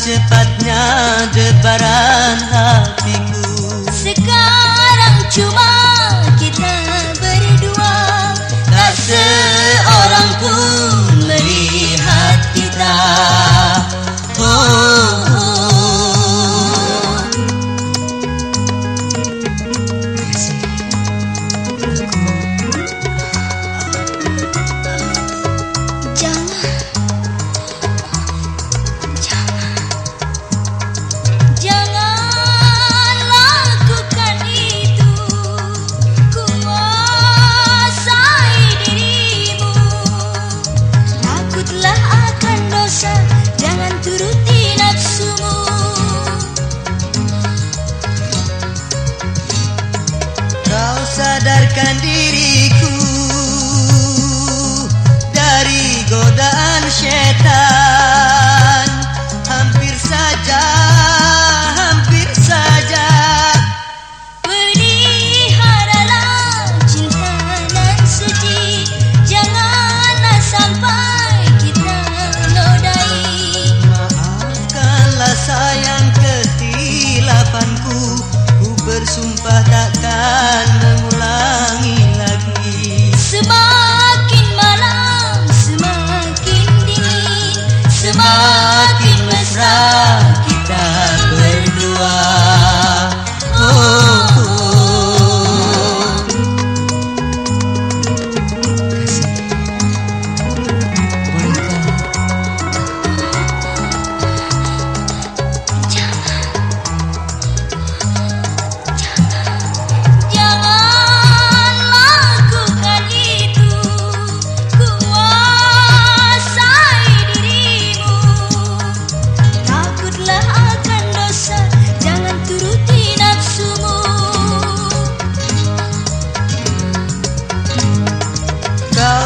cepatnya debaran hatiku. candy.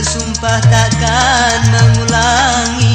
bersumpah takkan mengulangi